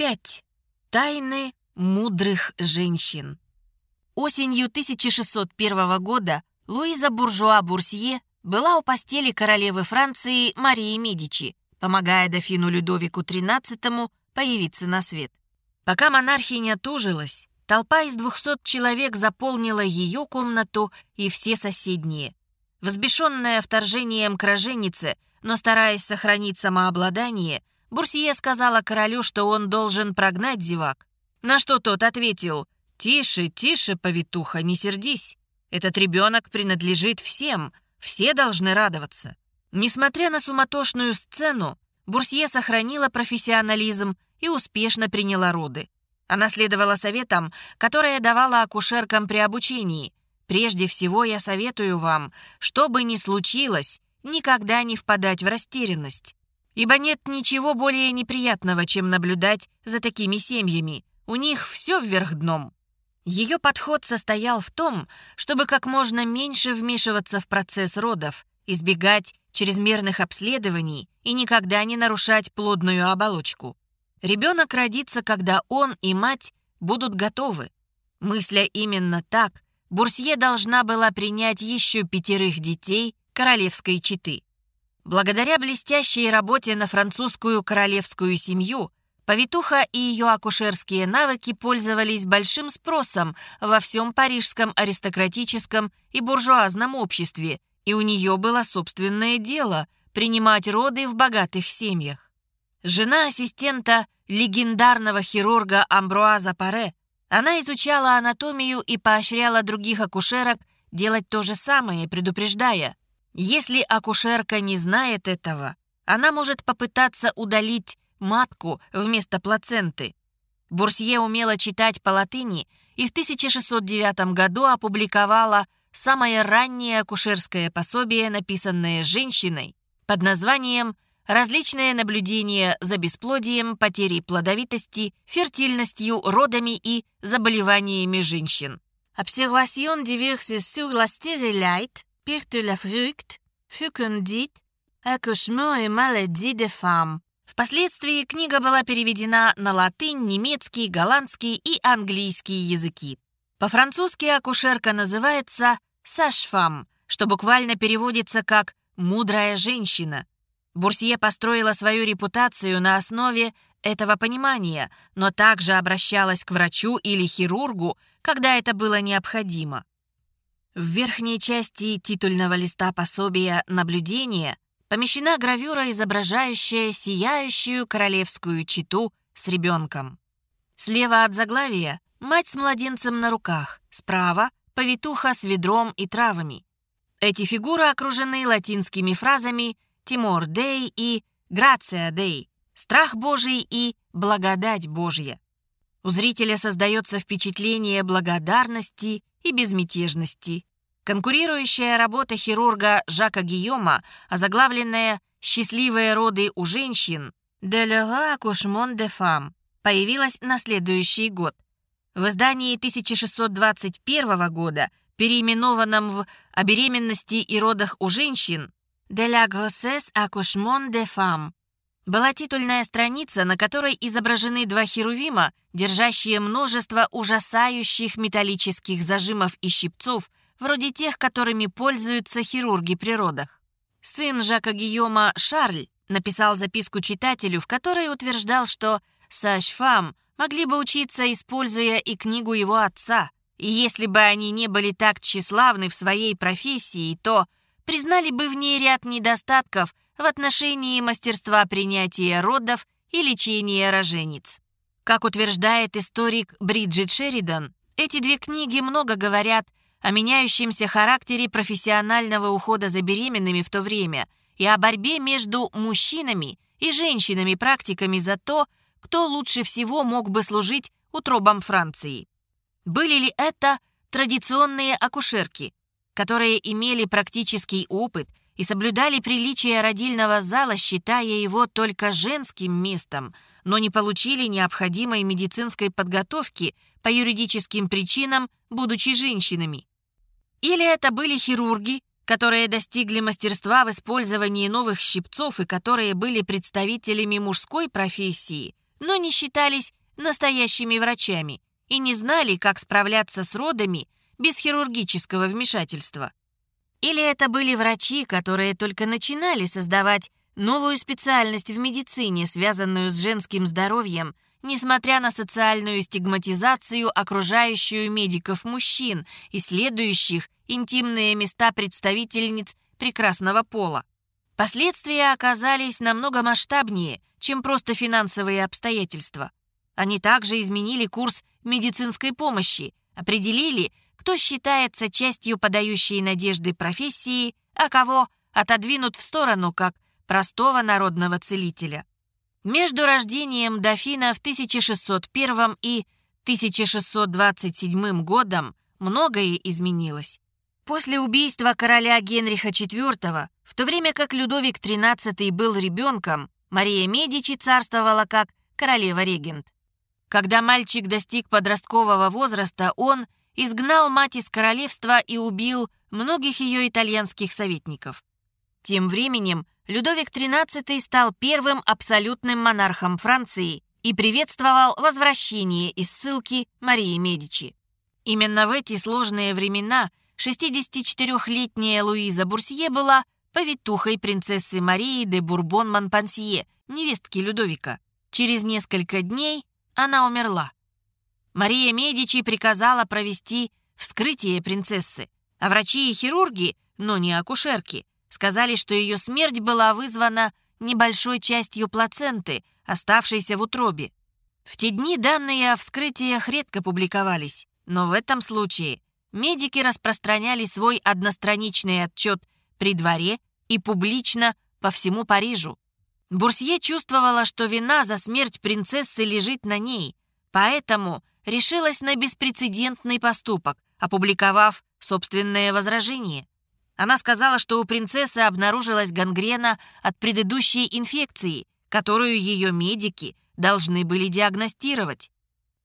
5. Тайны мудрых женщин. Осенью 1601 года Луиза Буржуа-Бурсье была у постели королевы Франции Марии Медичи, помогая дофину Людовику XIII появиться на свет. Пока монархиня тужилась, толпа из 200 человек заполнила ее комнату и все соседние. Взбешенная вторжением к роженице, но стараясь сохранить самообладание, Бурсье сказала королю, что он должен прогнать зевак. На что тот ответил, «Тише, тише, повитуха, не сердись. Этот ребенок принадлежит всем, все должны радоваться». Несмотря на суматошную сцену, Бурсье сохранила профессионализм и успешно приняла роды. Она следовала советам, которые давала акушеркам при обучении. Прежде всего я советую вам, что бы ни случилось, никогда не впадать в растерянность. Ибо нет ничего более неприятного, чем наблюдать за такими семьями. У них все вверх дном. Ее подход состоял в том, чтобы как можно меньше вмешиваться в процесс родов, избегать чрезмерных обследований и никогда не нарушать плодную оболочку. Ребенок родится, когда он и мать будут готовы. Мысля именно так, Бурсье должна была принять еще пятерых детей королевской четы. Благодаря блестящей работе на французскую королевскую семью, повитуха и ее акушерские навыки пользовались большим спросом во всем парижском аристократическом и буржуазном обществе – и у нее было собственное дело – принимать роды в богатых семьях. Жена ассистента легендарного хирурга Амбруаза Паре, она изучала анатомию и поощряла других акушерок делать то же самое, предупреждая. Если акушерка не знает этого, она может попытаться удалить матку вместо плаценты. Бурсье умела читать по латыни и в 1609 году опубликовала самое раннее акушерское пособие, написанное женщиной под названием «Различные наблюдения за бесплодием, потерей плодовитости, фертильностью, родами и заболеваниями женщин». Observation diverses sur la stérilite, perte la fruct, fécondite, accouchement et maladie des femmes. Впоследствии книга была переведена на латынь, немецкий, голландский и английский языки. По-французски акушерка называется «сашфам», что буквально переводится как «мудрая женщина». Бурсье построила свою репутацию на основе этого понимания, но также обращалась к врачу или хирургу, когда это было необходимо. В верхней части титульного листа пособия «Наблюдение» помещена гравюра, изображающая сияющую королевскую читу с ребенком. Слева от заглавия Мать с младенцем на руках, справа — повитуха с ведром и травами. Эти фигуры окружены латинскими фразами «Тимор Дей» и «Грация Дей» — «Страх Божий» и «Благодать Божья». У зрителя создается впечатление благодарности и безмятежности. Конкурирующая работа хирурга Жака Гийома, озаглавленная «Счастливые роды у женщин» «De l'heureux accouchement de femme» появилась на следующий год — в издании 1621 года, переименованном в «О беременности и родах у женщин» «De la grossesse accouchement des femmes», была титульная страница, на которой изображены два херувима, держащие множество ужасающих металлических зажимов и щипцов, вроде тех, которыми пользуются хирурги при родах. Сын Жака Гийома Шарль написал записку читателю, в которой утверждал, что «Сашфам» могли бы учиться, используя и книгу его отца. И если бы они не были так тщеславны в своей профессии, то признали бы в ней ряд недостатков в отношении мастерства принятия родов и лечения рожениц. Как утверждает историк Бриджит Шеридан, эти две книги много говорят о меняющемся характере профессионального ухода за беременными в то время и о борьбе между мужчинами и женщинами-практиками за то, кто лучше всего мог бы служить утробам Франции. Были ли это традиционные акушерки, которые имели практический опыт и соблюдали приличие родильного зала, считая его только женским местом, но не получили необходимой медицинской подготовки по юридическим причинам, будучи женщинами? Или это были хирурги, которые достигли мастерства в использовании новых щипцов и которые были представителями мужской профессии, но не считались настоящими врачами и не знали, как справляться с родами без хирургического вмешательства. Или это были врачи, которые только начинали создавать новую специальность в медицине, связанную с женским здоровьем, несмотря на социальную стигматизацию, окружающую медиков мужчин, исследующих интимные места представительниц прекрасного пола. Последствия оказались намного масштабнее, чем просто финансовые обстоятельства. Они также изменили курс медицинской помощи, определили, кто считается частью подающей надежды профессии, а кого отодвинут в сторону как простого народного целителя. Между рождением дофина в 1601 и 1627 годом многое изменилось. После убийства короля Генриха IV, в то время как Людовик XIII был ребенком, Мария Медичи царствовала как королева-регент. Когда мальчик достиг подросткового возраста, он изгнал мать из королевства и убил многих ее итальянских советников. Тем временем Людовик XIII стал первым абсолютным монархом Франции и приветствовал возвращение из ссылки Марии Медичи. Именно в эти сложные времена 64-летняя Луиза Бурсье была повитухой принцессы Марии де Бурбон-Монпансье, невестки Людовика. Через несколько дней она умерла. Мария Медичи приказала провести вскрытие принцессы, а врачи и хирурги, но не акушерки, сказали, что ее смерть была вызвана небольшой частью плаценты, оставшейся в утробе. В те дни данные о вскрытиях редко публиковались, но в этом случае медики распространяли свой одностраничный отчет при дворе и публично по всему Парижу. Бурсье чувствовала, что вина за смерть принцессы лежит на ней, поэтому решилась на беспрецедентный поступок, опубликовав собственное возражение. Она сказала, что у принцессы обнаружилась гангрена от предыдущей инфекции, которую ее медики должны были диагностировать.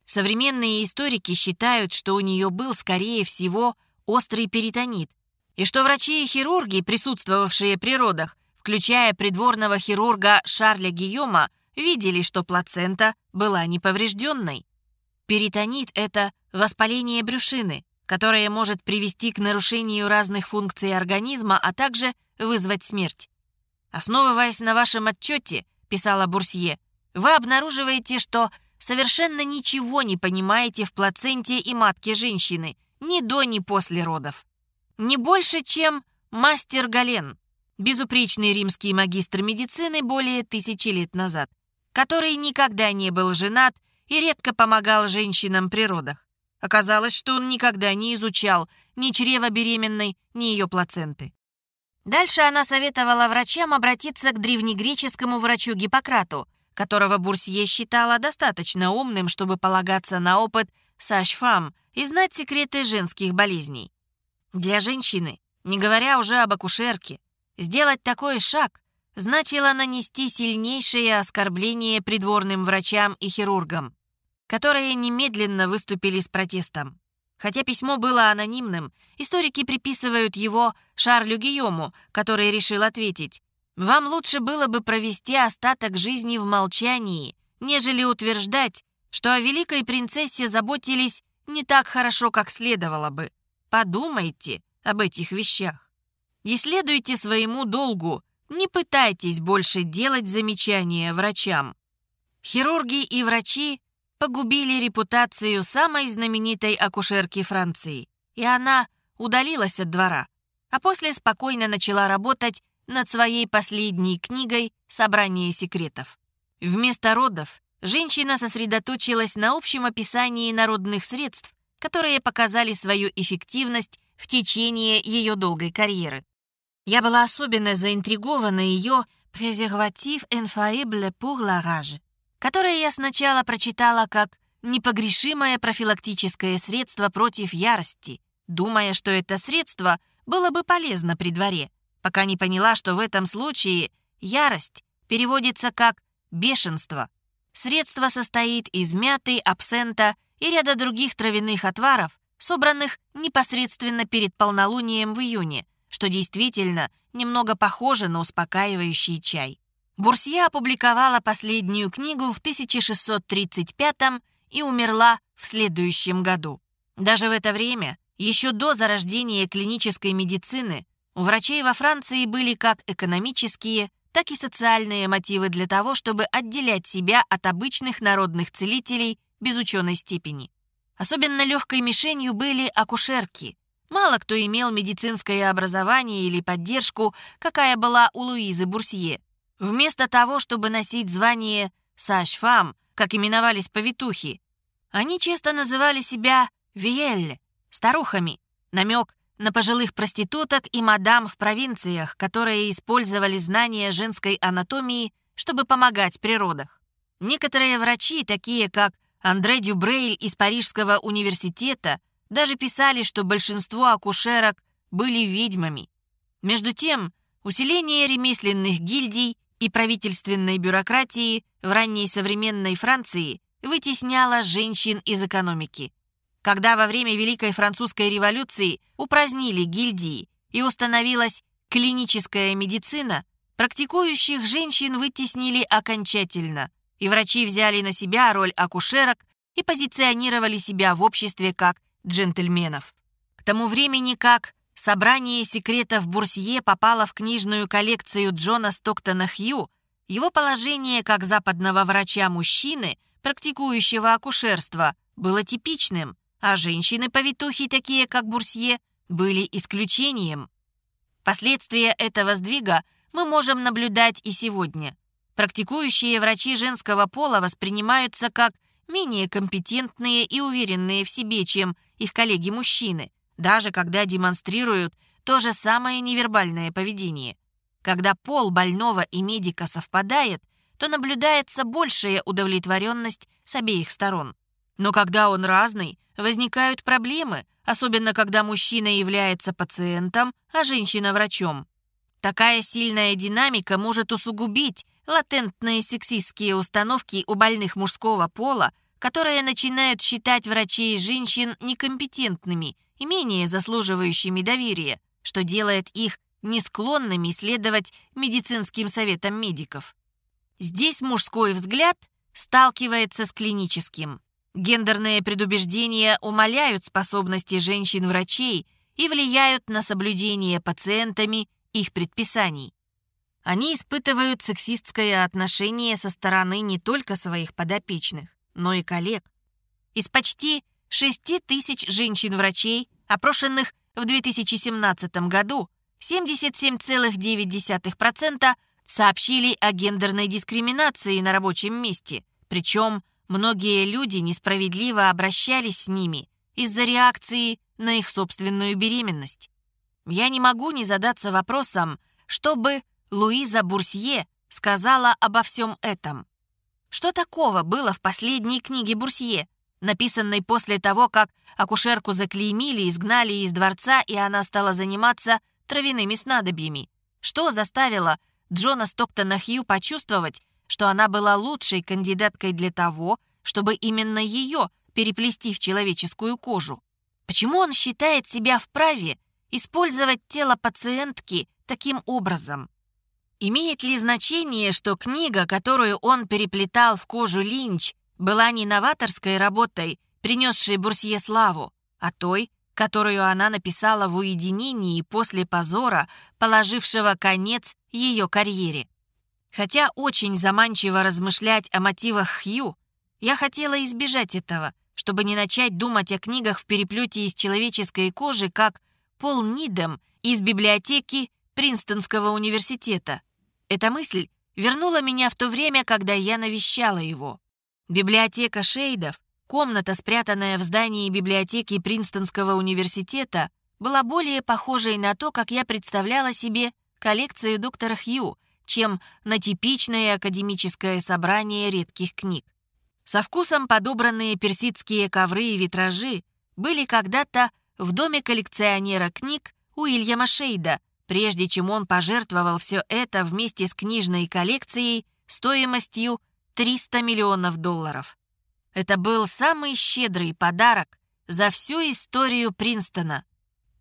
Современные историки считают, что у нее был, скорее всего, острый перитонит, и что врачи и хирурги, присутствовавшие при родах, включая придворного хирурга Шарля Гийома, видели, что плацента была неповрежденной. Перитонит – это воспаление брюшины, которое может привести к нарушению разных функций организма, а также вызвать смерть. Основываясь на вашем отчете, писала Бурсье, вы обнаруживаете, что совершенно ничего не понимаете в плаценте и матке женщины, ни до, ни после родов. Не больше, чем мастер Гален, безупречный римский магистр медицины более тысячи лет назад, который никогда не был женат и редко помогал женщинам при родах. Оказалось, что он никогда не изучал ни чрева беременной, ни ее плаценты. Дальше она советовала врачам обратиться к древнегреческому врачу Гиппократу, которого Бурсье считала достаточно умным, чтобы полагаться на опыт Сашфам и знать секреты женских болезней. Для женщины, не говоря уже об акушерке, сделать такой шаг значило нанести сильнейшее оскорбление придворным врачам и хирургам которые немедленно выступили с протестом. Хотя письмо было анонимным, историки приписывают его Шарлю Гийому, который решил ответить «Вам лучше было бы провести остаток жизни в молчании, нежели утверждать, что о великой принцессе заботились не так хорошо, как следовало бы. Подумайте об этих вещах. И следуйте своему долгу, не пытайтесь больше делать замечания врачам. Хирурги и врачи погубили репутацию самой знаменитой акушерки Франции, и она удалилась от двора, а после спокойно начала работать над своей последней книгой «Собрание секретов». Вместо родов женщина сосредоточилась на общем описании народных средств, которые показали свою эффективность в течение ее долгой карьеры. Я была особенно заинтригована ее «Презерватив infaillible pour la rage», которое я сначала прочитала как непогрешимое профилактическое средство против ярости, думая, что это средство было бы полезно при дворе, пока не поняла, что в этом случае ярость переводится как бешенство. Средство состоит из мяты, абсента и ряда других травяных отваров, собранных непосредственно перед полнолунием в июне, что действительно немного похоже на успокаивающий чай. Бурсье опубликовала последнюю книгу в 1635 и умерла в следующем году. Даже в это время, еще до зарождения клинической медицины, у врачей во Франции были как экономические, так и социальные мотивы для того, чтобы отделять себя от обычных народных целителей без ученой степени. Особенно легкой мишенью были акушерки. Мало кто имел медицинское образование или поддержку, какая была у Луизы Бурсье. Вместо того, чтобы носить звание «сашфам», как именовались повитухи, они часто называли себя «виель» — старухами, намек на пожилых проституток и мадам в провинциях, которые использовали знания женской анатомии, чтобы помогать при родах. Некоторые врачи, такие как Андре Дюбрейль из Парижского университета, даже писали, что большинство акушерок были ведьмами. Между тем, усиление ремесленных гильдий и правительственной бюрократии в ранней современной Франции вытесняло женщин из экономики. Когда во время Великой Французской революции упразднили гильдии и установилась клиническая медицина, практикующих женщин вытеснили окончательно, и врачи взяли на себя роль акушерок и позиционировали себя в обществе как джентльменов. К тому времени как собрание секретов Бурсье попало в книжную коллекцию Джона Стоктона Хью, его положение как западного врача-мужчины, практикующего акушерство, было типичным – а женщины-повитухи, такие как Бурсье, были исключением. Последствия этого сдвига мы можем наблюдать и сегодня. Практикующие врачи женского пола воспринимаются как менее компетентные и уверенные в себе, чем их коллеги-мужчины, даже когда демонстрируют то же самое невербальное поведение. Когда пол больного и медика совпадает, то наблюдается большая удовлетворенность с обеих сторон. Но когда он разный, возникают проблемы, особенно когда мужчина является пациентом, а женщина врачом. Такая сильная динамика может усугубить латентные сексистские установки у больных мужского пола, которые начинают считать врачей и женщин некомпетентными и менее заслуживающими доверия, что делает их не склонными следовать медицинским советам медиков. Здесь мужской взгляд сталкивается с клиническим. Гендерные предубеждения умаляют способности женщин-врачей и влияют на соблюдение пациентами их предписаний. Они испытывают сексистское отношение со стороны не только своих подопечных, но и коллег. Из почти 6 тысяч женщин-врачей, опрошенных в 2017 году, 77,9% сообщили о гендерной дискриминации на рабочем месте, причем Многие люди несправедливо обращались с ними из-за реакции на их собственную беременность. Я не могу не задаться вопросом, что бы Луиза Бурсье сказала обо всем этом. Что такого было в последней книге Бурсье, написанной после того, как акушерку заклеймили, изгнали из дворца, и она стала заниматься травяными снадобьями? Что заставило Джона Стоктона Хью почувствовать, что она была лучшей кандидаткой для того, чтобы именно ее переплести в человеческую кожу. Почему он считает себя вправе использовать тело пациентки таким образом? Имеет ли значение, что книга, которую он переплетал в кожу Линч, была не новаторской работой, принесшей Бурсье славу, а той, которую она написала в уединении после позора, положившего конец ее карьере? Хотя очень заманчиво размышлять о мотивах Хью, я хотела избежать этого, чтобы не начать думать о книгах в переплете из человеческой кожи, как Пол Нидем из библиотеки Принстонского университета. Эта мысль вернула меня в то время, когда я навещала его. Библиотека Шейдов, комната, спрятанная в здании библиотеки Принстонского университета, была более похожей на то, как я представляла себе коллекцию доктора Хью, чем на типичное академическое собрание редких книг. Со вкусом подобранные персидские ковры и витражи были когда-то в доме коллекционера книг Уильяма Шейда, прежде чем он пожертвовал все это вместе с книжной коллекцией стоимостью 300 миллионов долларов. Это был самый щедрый подарок за всю историю Принстона.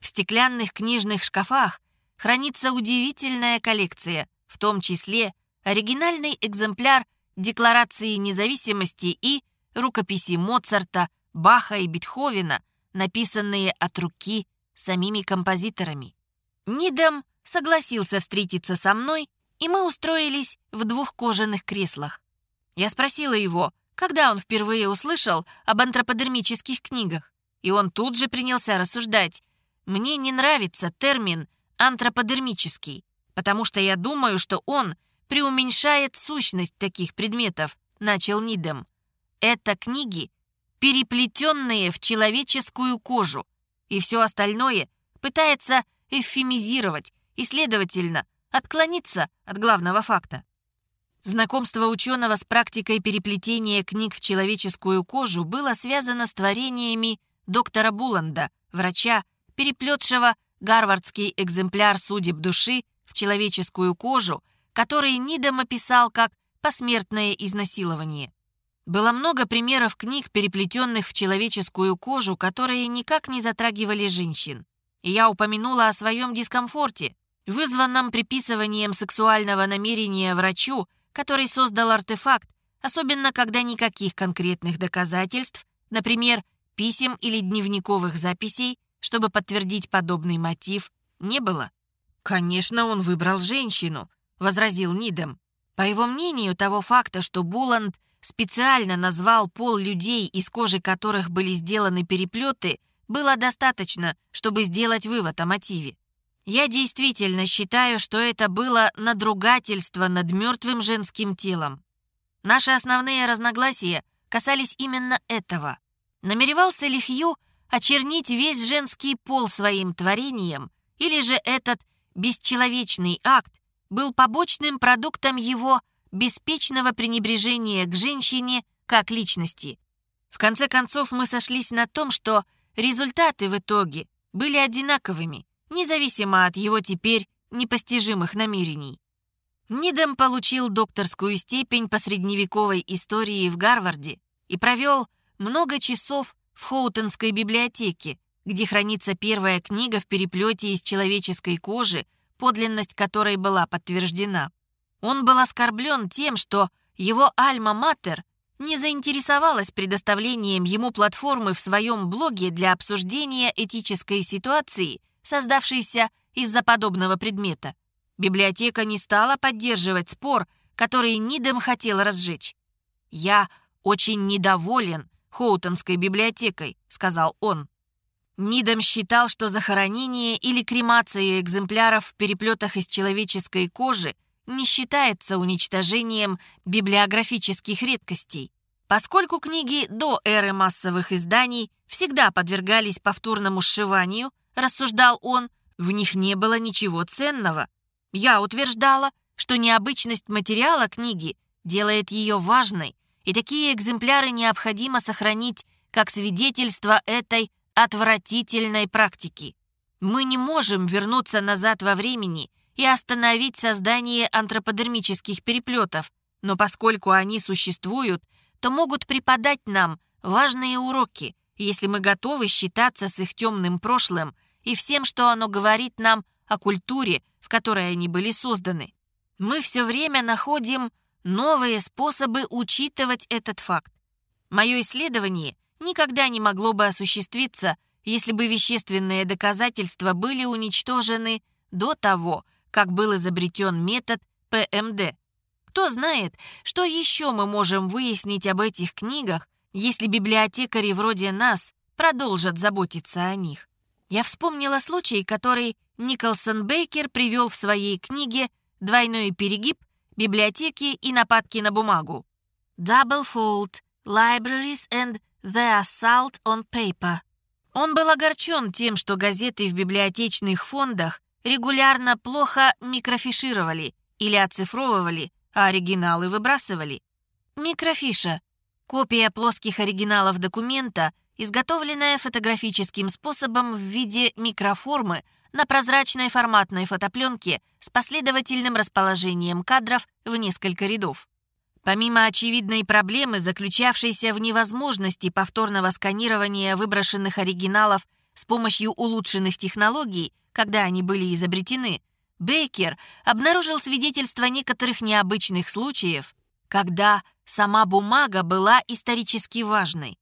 В стеклянных книжных шкафах хранится удивительная коллекция, в том числе оригинальный экземпляр Декларации независимости и рукописи Моцарта, Баха и Бетховена, написанные от руки самими композиторами. Нидам согласился встретиться со мной, и мы устроились в двух кожаных креслах. Я спросила его, когда он впервые услышал об антроподермических книгах, и он тут же принялся рассуждать. «Мне не нравится термин «антроподермический», потому что я думаю, что он преуменьшает сущность таких предметов», — начал Нидем. «Это книги, переплетенные в человеческую кожу, и все остальное пытается эвфемизировать и, следовательно, отклониться от главного факта. Знакомство ученого с практикой переплетения книг в человеческую кожу было связано с творениями доктора Буланда, врача, переплетшего гарвардский экземпляр судеб души в человеческую кожу, который Нидом описал как посмертное изнасилование. Было много примеров книг, переплетенных в человеческую кожу, которые никак не затрагивали женщин. И я упомянула о своем дискомфорте, вызванном приписыванием сексуального намерения врачу, который создал артефакт, особенно когда никаких конкретных доказательств, например, писем или дневниковых записей, чтобы подтвердить подобный мотив, не было. Конечно, он выбрал женщину, возразил Нидем. По его мнению, того факта, что Буланд специально назвал пол людей, из кожи которых были сделаны переплеты, было достаточно, чтобы сделать вывод о мотиве. Я действительно считаю, что это было надругательство над мертвым женским телом. Наши основные разногласия касались именно этого. Намеревался ли Хью очернить весь женский пол своим творением, или же этот бесчеловечный акт был побочным продуктом его беспечного пренебрежения к женщине как личности. В конце концов, мы сошлись на том, что результаты в итоге были одинаковыми, независимо от его теперь непостижимых намерений. Нидем получил докторскую степень по средневековой истории в Гарварде и провел много часов в Хоутонской библиотеке, где хранится первая книга в переплете из человеческой кожи, подлинность которой была подтверждена. Он был оскорблен тем, что его альма-матер не заинтересовалась предоставлением ему платформы в своем блоге для обсуждения этической ситуации, создавшейся из-за подобного предмета. Библиотека не стала поддерживать спор, который Нидем хотел разжечь. «Я очень недоволен Хоутонской библиотекой», — сказал он. Нидом считал, что захоронение или кремация экземпляров в переплетах из человеческой кожи не считается уничтожением библиографических редкостей, поскольку книги до эры массовых изданий всегда подвергались повторному сшиванию, рассуждал он, в них не было ничего ценного. Я утверждала, что необычность материала книги делает ее важной, и такие экземпляры необходимо сохранить как свидетельство этой отвратительной практики. Мы не можем вернуться назад во времени и остановить создание антроподермических переплетов, но поскольку они существуют, то могут преподать нам важные уроки, если мы готовы считаться с их темным прошлым и всем, что оно говорит нам о культуре, в которой они были созданы. Мы все время находим новые способы учитывать этот факт. Мое исследование никогда не могло бы осуществиться, если бы вещественные доказательства были уничтожены до того, как был изобретен метод ПМД. Кто знает, что еще мы можем выяснить об этих книгах, если библиотекари вроде нас продолжат заботиться о них. Я вспомнила случай, который Николсон Бейкер привел в своей книге «Двойной перегиб. Библиотеки и нападки на бумагу». Double Fold. Libraries and The Assault on Paper. Он был огорчен тем, что газеты в библиотечных фондах регулярно плохо микрофишировали или оцифровывали, а оригиналы выбрасывали. Микрофиша — копия плоских оригиналов документа, изготовленная фотографическим способом в виде микроформы на прозрачной форматной фотопленке с последовательным расположением кадров в несколько рядов. Помимо очевидной проблемы, заключавшейся в невозможности повторного сканирования выброшенных оригиналов с помощью улучшенных технологий, когда они были изобретены, Бейкер обнаружил свидетельства некоторых необычных случаев, когда сама бумага была исторически важной.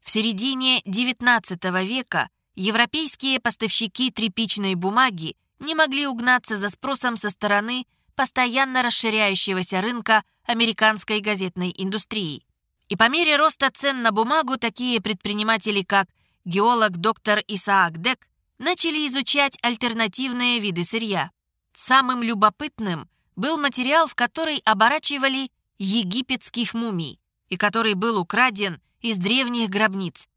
В середине XIX века европейские поставщики тряпичной бумаги не могли угнаться за спросом со стороны постоянно расширяющегося рынка американской газетной индустрии. И по мере роста цен на бумагу такие предприниматели, как геолог доктор Исаак Дек, начали изучать альтернативные виды сырья. Самым любопытным был материал, в который оборачивали египетских мумий и который был украден из древних гробниц.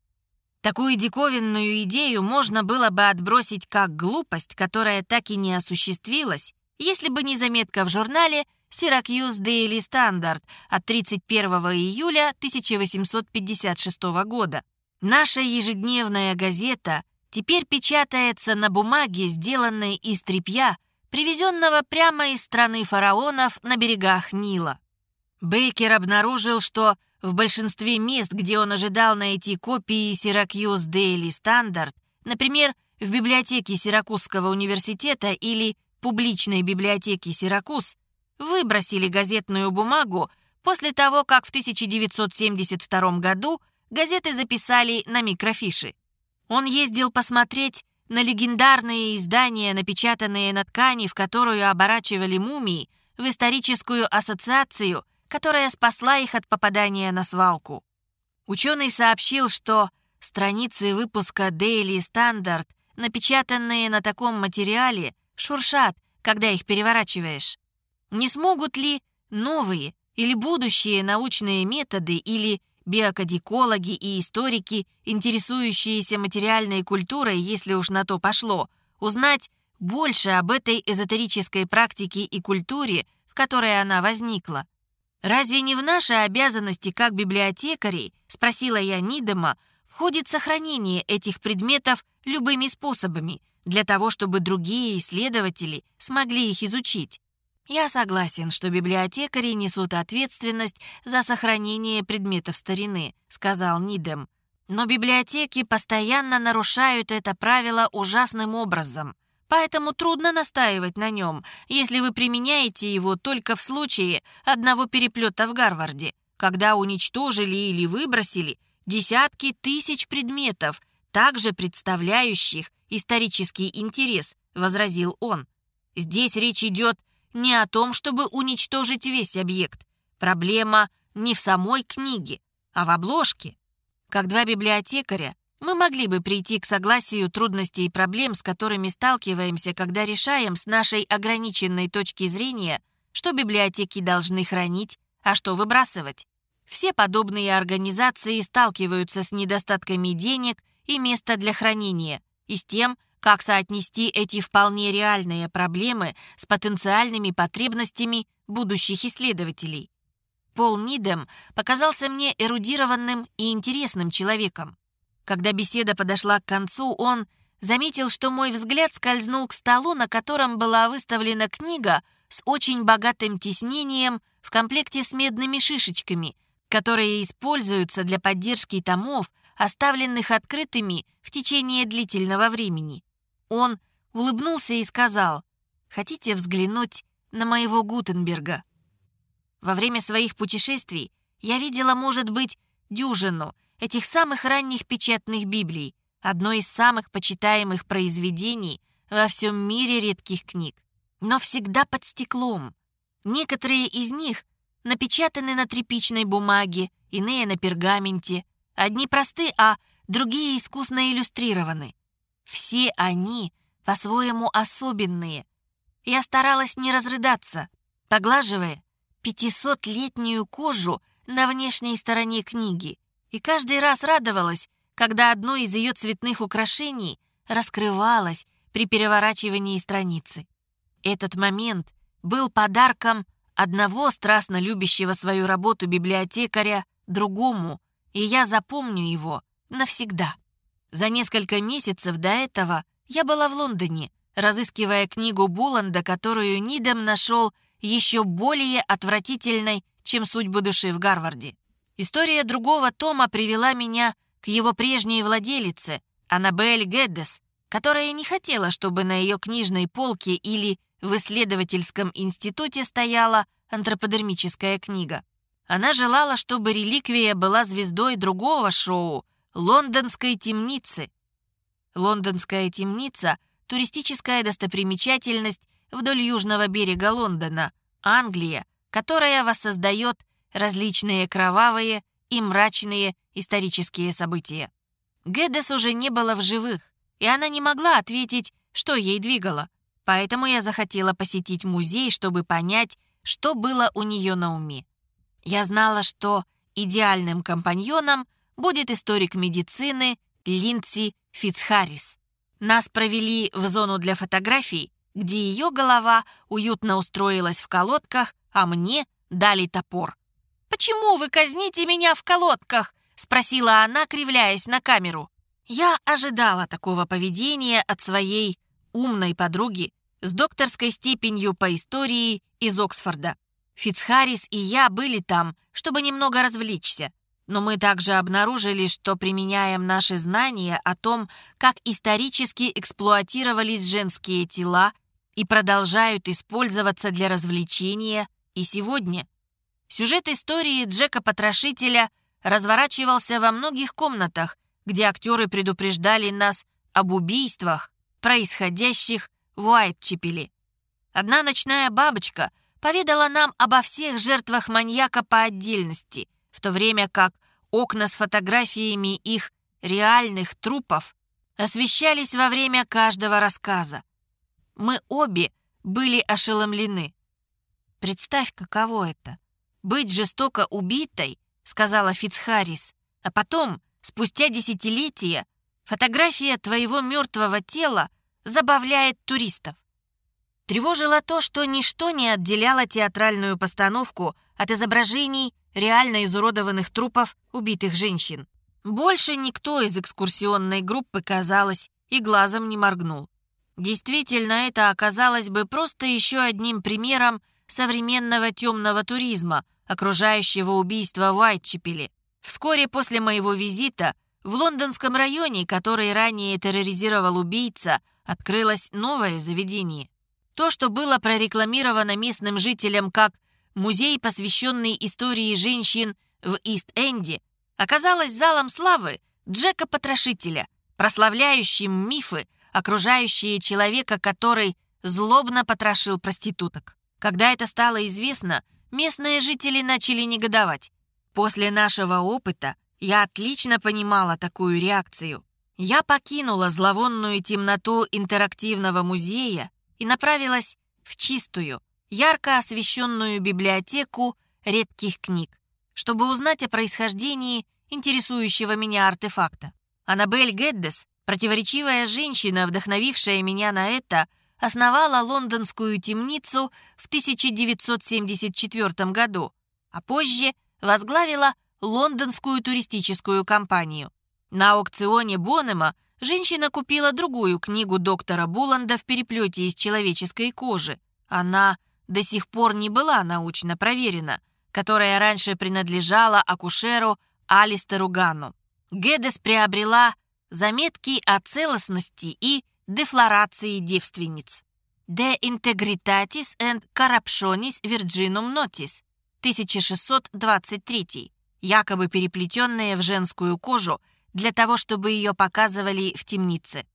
Такую диковинную идею можно было бы отбросить как глупость, которая так и не осуществилась, если бы не заметка в журнале Syracuse Daily Standard от 31 июля 1856 года. Наша ежедневная газета теперь печатается на бумаге, сделанной из тряпья, привезенного прямо из страны фараонов на берегах Нила. Бейкер обнаружил, что в большинстве мест, где он ожидал найти копии Syracuse Daily Standard, например, в библиотеке Сиракузского университета или публичной библиотеке Сиракуз, выбросили газетную бумагу после того, как в 1972 году газеты записали на микрофиши. Он ездил посмотреть на легендарные издания, напечатанные на ткани, в которую оборачивали мумии, в историческую ассоциацию, которая спасла их от попадания на свалку. Ученый сообщил, что страницы выпуска Daily Standard, напечатанные на таком материале, шуршат, когда их переворачиваешь. Не смогут ли новые или будущие научные методы или биокодикологи и историки, интересующиеся материальной культурой, если уж на то пошло, узнать больше об этой эзотерической практике и культуре, в которой она возникла. «Разве не в нашей обязанности как библиотекарей, — спросила я Нидема, — входит сохранение этих предметов любыми способами для того, чтобы другие исследователи смогли их изучить?» Я согласен, что библиотекари несут ответственность за сохранение предметов старины, сказал Нидем. Но библиотеки постоянно нарушают это правило ужасным образом. Поэтому трудно настаивать на нем, если вы применяете его только в случае одного переплета в Гарварде, когда уничтожили или выбросили десятки тысяч предметов, также представляющих исторический интерес, возразил он. Здесь речь идет не о том, чтобы уничтожить весь объект. Проблема не в самой книге, а в обложке. Как два библиотекаря, мы могли бы прийти к согласию трудностей и проблем, с которыми сталкиваемся, когда решаем с нашей ограниченной точки зрения, что библиотеки должны хранить, а что выбрасывать. Все подобные организации сталкиваются с недостатками денег и места для хранения, и с тем, как соотнести эти вполне реальные проблемы с потенциальными потребностями будущих исследователей? Пол Нидем показался мне эрудированным и интересным человеком. Когда беседа подошла к концу, он заметил, что мой взгляд скользнул к столу, на котором была выставлена книга с очень богатым тиснением в комплекте с медными шишечками, которые используются для поддержки томов, оставленных открытыми в течение длительного времени. Он улыбнулся и сказал, «Хотите взглянуть на моего Гутенберга?» Во время своих путешествий я видела, может быть, дюжину этих самых ранних печатных Библий, одно из самых почитаемых произведений во всем мире редких книг, но всегда под стеклом. Некоторые из них напечатаны на тряпичной бумаге, иные на пергаменте, одни просты, а другие искусно иллюстрированы. Все они по-своему особенные. Я старалась не разрыдаться, поглаживая пятисотлетнюю кожу на внешней стороне книги, и каждый раз радовалась, когда одно из ее цветных украшений раскрывалось при переворачивании страницы. Этот момент был подарком одного страстно любящего свою работу библиотекаря другому, и я запомню его навсегда. За несколько месяцев до этого я была в Лондоне, разыскивая книгу Буланда, которую Нидем нашел еще более отвратительной, чем «Судьбы души» в Гарварде. История другого тома привела меня к его прежней владелице, Аннабель Геддес, которая не хотела, чтобы на ее книжной полке или в исследовательском институте стояла антроподермическая книга. Она желала, чтобы реликвия была звездой другого шоу «Лондонской темницы». Лондонская темница – туристическая достопримечательность вдоль южного берега Лондона, Англия, которая воссоздает различные кровавые и мрачные исторические события. Гэдес уже не было в живых, и она не могла ответить, что ей двигало. Поэтому я захотела посетить музей, чтобы понять, что было у нее на уме. Я знала, что идеальным компаньоном будет историк медицины Линдси Фицхаррис. Нас провели в зону для фотографий, где ее голова уютно устроилась в колодках, а мне дали топор. «Почему вы казните меня в колодках?» — спросила она, кривляясь на камеру. Я ожидала такого поведения от своей умной подруги с докторской степенью по истории из Оксфорда. Фицхаррис и я были там, чтобы немного развлечься. Но мы также обнаружили, что применяем наши знания о том, как исторически эксплуатировались женские тела и продолжают использоваться для развлечения и сегодня. Сюжет истории Джека-потрошителя разворачивался во многих комнатах, где актеры предупреждали нас об убийствах, происходящих в Уайтчепеле. Одна ночная бабочка поведала нам обо всех жертвах маньяка по отдельности, в то время как окна с фотографиями их реальных трупов освещались во время каждого рассказа. Мы обе были ошеломлены. «Представь, каково это — быть жестоко убитой», — сказала Фицхаррис, а потом, спустя десятилетия, фотография твоего мертвого тела забавляет туристов. Тревожило то, что ничто не отделяло театральную постановку от изображений реально изуродованных трупов убитых женщин. Больше никто из экскурсионной группы, казалось, и глазом не моргнул. Действительно, это оказалось бы просто еще одним примером современного темного туризма, окружающего убийство в Уайтчепеле. Вскоре после моего визита в лондонском районе, который ранее терроризировал убийца, открылось новое заведение. То, что было прорекламировано местным жителям как музей, посвященный истории женщин в Ист-Энде, оказалось залом славы Джека-потрошителя, прославляющим мифы, окружающие человека, который злобно потрошил проституток. Когда это стало известно, местные жители начали негодовать. После нашего опыта я отлично понимала такую реакцию. Я покинула зловонную темноту интерактивного музея и направилась в чистую, ярко освещенную библиотеку редких книг, чтобы узнать о происхождении интересующего меня артефакта. Аннабель Геддес, противоречивая женщина, вдохновившая меня на это, основала лондонскую темницу в 1974 году, а позже возглавила лондонскую туристическую компанию. На аукционе Бонема женщина купила другую книгу доктора Буланда в переплете из человеческой кожи. Она до сих пор не была научно проверена, которая раньше принадлежала акушеру Алистеру Ганну. Гедес приобрела заметки о целостности и дефлорации девственниц. De Integritatis and Corruptionis Virginum Notis 1623, якобы переплетенные в женскую кожу – для того, чтобы ее показывали в темнице.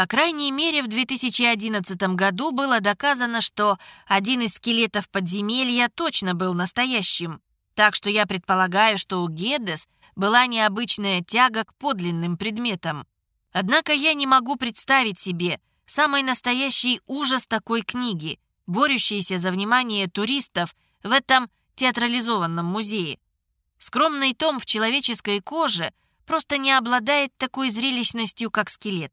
По крайней мере, в 2011 году было доказано, что один из скелетов подземелья точно был настоящим. Так что я предполагаю, что у Гедес была необычная тяга к подлинным предметам. Однако я не могу представить себе самый настоящий ужас такой книги, борющейся за внимание туристов в этом театрализованном музее. Скромный том в человеческой коже — просто не обладает такой зрелищностью, как скелет.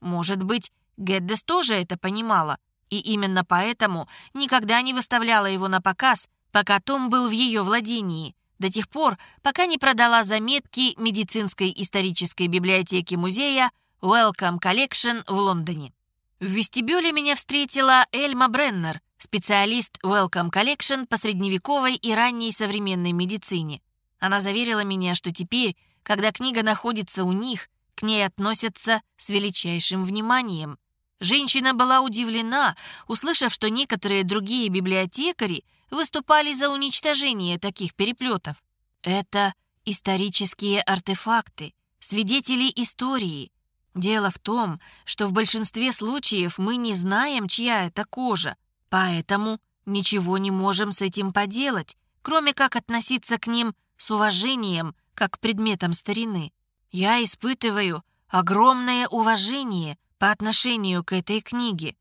Может быть, Гэддес тоже это понимала, и именно поэтому никогда не выставляла его на показ, пока Том был в ее владении, до тех пор, пока не продала заметки медицинской исторической библиотеки музея Welcome Collection в Лондоне. В вестибюле меня встретила Эльма Бреннер, специалист Welcome Collection по средневековой и ранней современной медицине. Она заверила меня, что теперь когда книга находится у них, к ней относятся с величайшим вниманием. Женщина была удивлена, услышав, что некоторые другие библиотекари выступали за уничтожение таких переплетов. Это исторические артефакты, свидетели истории. Дело в том, что в большинстве случаев мы не знаем, чья это кожа, поэтому ничего не можем с этим поделать, кроме как относиться к ним с уважением, как к предметам старины. Я испытываю огромное уважение по отношению к этой книге.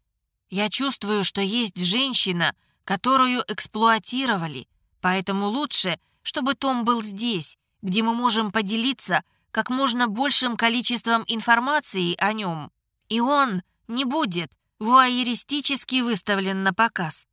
Я чувствую, что есть женщина, которую эксплуатировали, поэтому лучше, чтобы Том был здесь, где мы можем поделиться как можно большим количеством информации о нем, и он не будет вуайеристически выставлен на показ.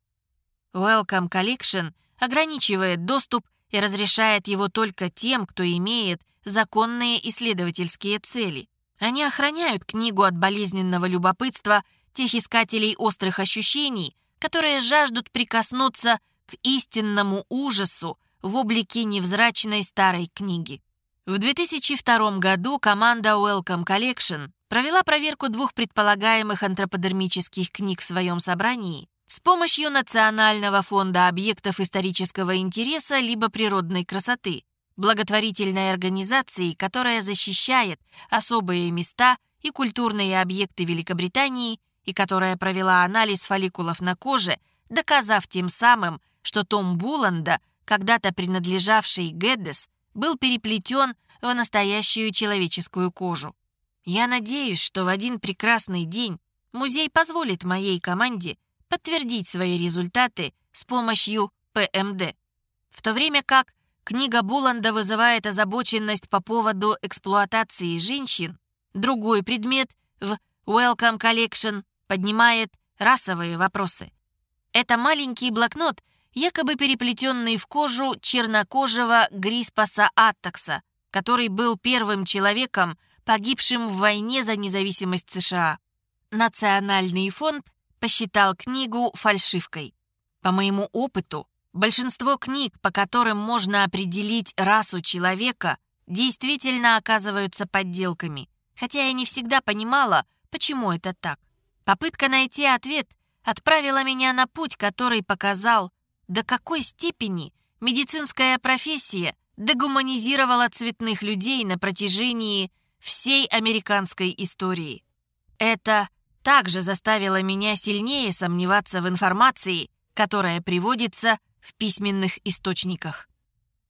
Welcome Collection ограничивает доступ и разрешает его только тем, кто имеет законные исследовательские цели. Они охраняют книгу от болезненного любопытства тех искателей острых ощущений, которые жаждут прикоснуться к истинному ужасу в облике невзрачной старой книги. В 2002 году команда Welcome Collection провела проверку двух предполагаемых антроподермических книг в своем собрании с помощью Национального фонда объектов исторического интереса либо природной красоты, благотворительной организации, которая защищает особые места и культурные объекты Великобритании и которая провела анализ фолликулов на коже, доказав тем самым, что Том Буланда, когда-то принадлежавший Гэддес, был переплетен в настоящую человеческую кожу. Я надеюсь, что в один прекрасный день музей позволит моей команде подтвердить свои результаты с помощью ПМД, в то время как Книга Буланда вызывает озабоченность по поводу эксплуатации женщин. Другой предмет в Welcome Collection поднимает расовые вопросы. Это маленький блокнот, якобы переплетенный в кожу чернокожего Гриспаса Аттакса, который был первым человеком, погибшим в войне за независимость США. Национальный фонд посчитал книгу фальшивкой. По моему опыту, Большинство книг, по которым можно определить расу человека, действительно оказываются подделками, хотя я не всегда понимала, почему это так. Попытка найти ответ отправила меня на путь, который показал, до какой степени медицинская профессия дегуманизировала цветных людей на протяжении всей американской истории. Это также заставило меня сильнее сомневаться в информации, которая приводится в письменных источниках.